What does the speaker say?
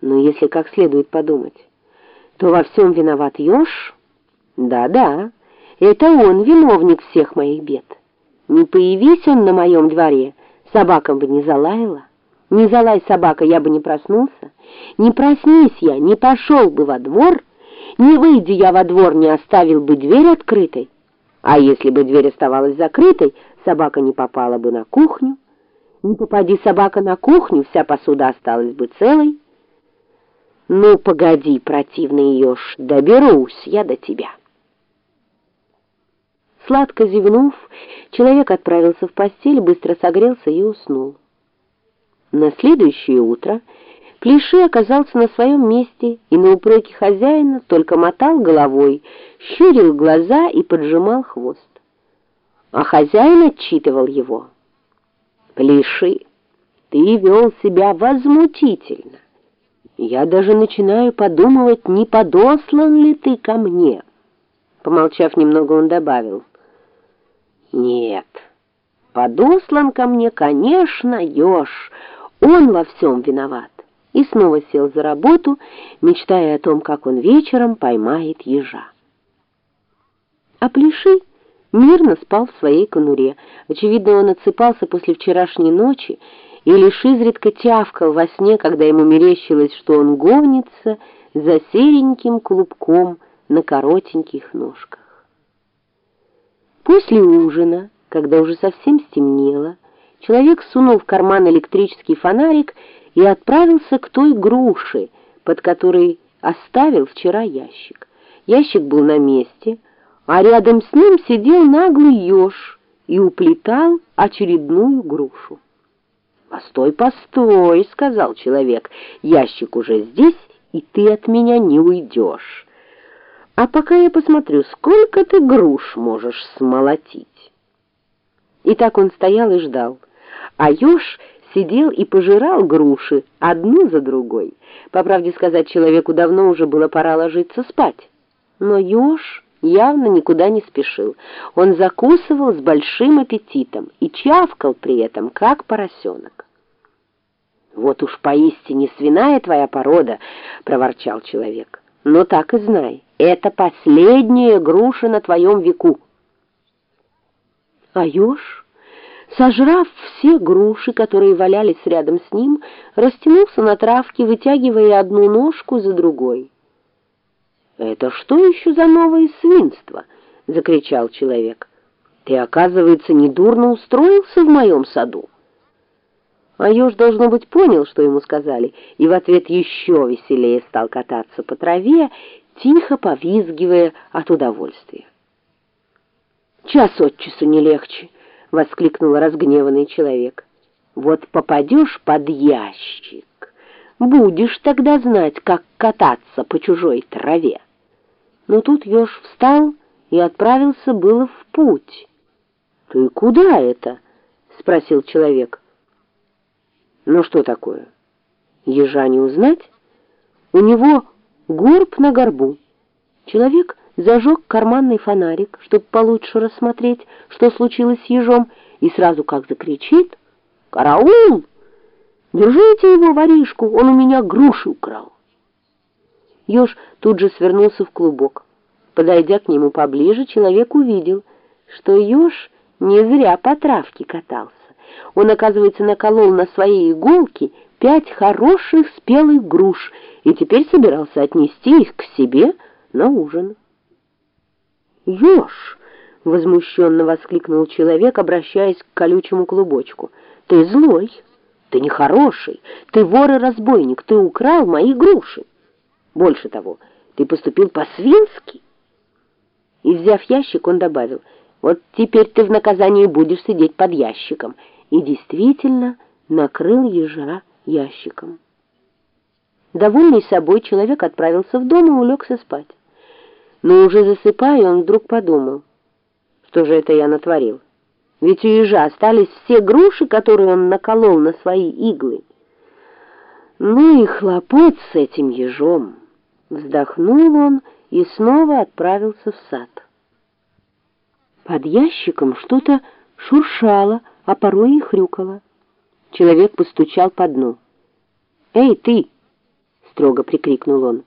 Но если как следует подумать, то во всем виноват еж? Да-да, это он виновник всех моих бед. Не появись он на моем дворе, собака бы не залаяла. Не залай собака, я бы не проснулся. Не проснись я, не пошел бы во двор, не выйди я во двор, не оставил бы дверь открытой. А если бы дверь оставалась закрытой, собака не попала бы на кухню. Не попади собака на кухню, вся посуда осталась бы целой. Ну, погоди, противный еж, доберусь я до тебя. Сладко зевнув, человек отправился в постель, быстро согрелся и уснул. На следующее утро Клиши оказался на своем месте и на упреки хозяина только мотал головой, щурил глаза и поджимал хвост. А хозяин отчитывал его. «Клиши, ты вел себя возмутительно. Я даже начинаю подумывать, не подослан ли ты ко мне». Помолчав немного, он добавил. «Нет, подослан ко мне, конечно, еж, он во всем виноват» и снова сел за работу, мечтая о том, как он вечером поймает ежа. А Плеши мирно спал в своей конуре. Очевидно, он отсыпался после вчерашней ночи и лишь изредка тявкал во сне, когда ему мерещилось, что он гонится за сереньким клубком на коротеньких ножках. После ужина, когда уже совсем стемнело, человек сунул в карман электрический фонарик и отправился к той груши, под которой оставил вчера ящик. Ящик был на месте, а рядом с ним сидел наглый еж и уплетал очередную грушу. «Постой, постой», — сказал человек, — «ящик уже здесь, и ты от меня не уйдешь. А пока я посмотрю, сколько ты груш можешь смолотить». И так он стоял и ждал, а еж сидел и пожирал груши одну за другой. По правде сказать, человеку давно уже было пора ложиться спать. Но еж явно никуда не спешил. Он закусывал с большим аппетитом и чавкал при этом, как поросенок. «Вот уж поистине свиная твоя порода», — проворчал человек. «Но так и знай, это последняя груша на твоем веку». А еж Сожрав все груши, которые валялись рядом с ним, растянулся на травке, вытягивая одну ножку за другой. «Это что еще за новое свинство?» — закричал человек. «Ты, оказывается, недурно устроился в моем саду». А еж, должно быть, понял, что ему сказали, и в ответ еще веселее стал кататься по траве, тихо повизгивая от удовольствия. «Час от часу не легче». — воскликнул разгневанный человек. «Вот попадешь под ящик, будешь тогда знать, как кататься по чужой траве». Но тут еж встал и отправился было в путь. «Ты куда это?» — спросил человек. «Ну что такое? Ежа не узнать? У него горб на горбу». Человек зажег карманный фонарик, чтобы получше рассмотреть, что случилось с ежом, и сразу как закричит «Караул! Держите его, воришку, он у меня груши украл!» Еж тут же свернулся в клубок. Подойдя к нему поближе, человек увидел, что еж не зря по травке катался. Он, оказывается, наколол на своей иголке пять хороших спелых груш и теперь собирался отнести их к себе на ужин. «Еж!» — возмущенно воскликнул человек, обращаясь к колючему клубочку. «Ты злой, ты нехороший, ты вор и разбойник, ты украл мои груши. Больше того, ты поступил по-свински». И, взяв ящик, он добавил, «Вот теперь ты в наказании будешь сидеть под ящиком». И действительно накрыл ежа ящиком. Довольный собой, человек отправился в дом и улегся спать. Но уже засыпая, он вдруг подумал, что же это я натворил. Ведь у ежа остались все груши, которые он наколол на свои иглы. Ну и хлопот с этим ежом. Вздохнул он и снова отправился в сад. Под ящиком что-то шуршало, а порой и хрюкало. Человек постучал по дну. «Эй, ты!» строго прикрикнул он.